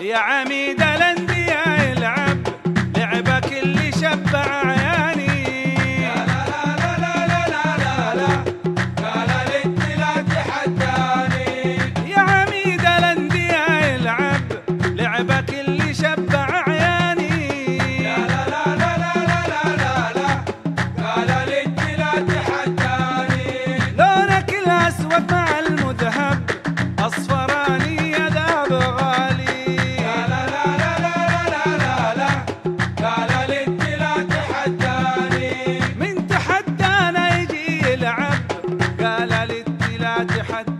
يا عميد الأندية يلعب لعبك اللي شبع عياني. لا لا لا لا لا لا لا قال الاتلاف تحداني يا عميد الأندية يلعب لعبك اللي شبع عياني. لا لا لا لا لا لا لا لا قال الاتلاف تحداني لونك الأسود حد